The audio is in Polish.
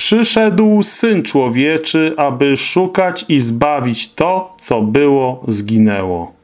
Przyszedł Syn Człowieczy, aby szukać i zbawić to, co było, zginęło.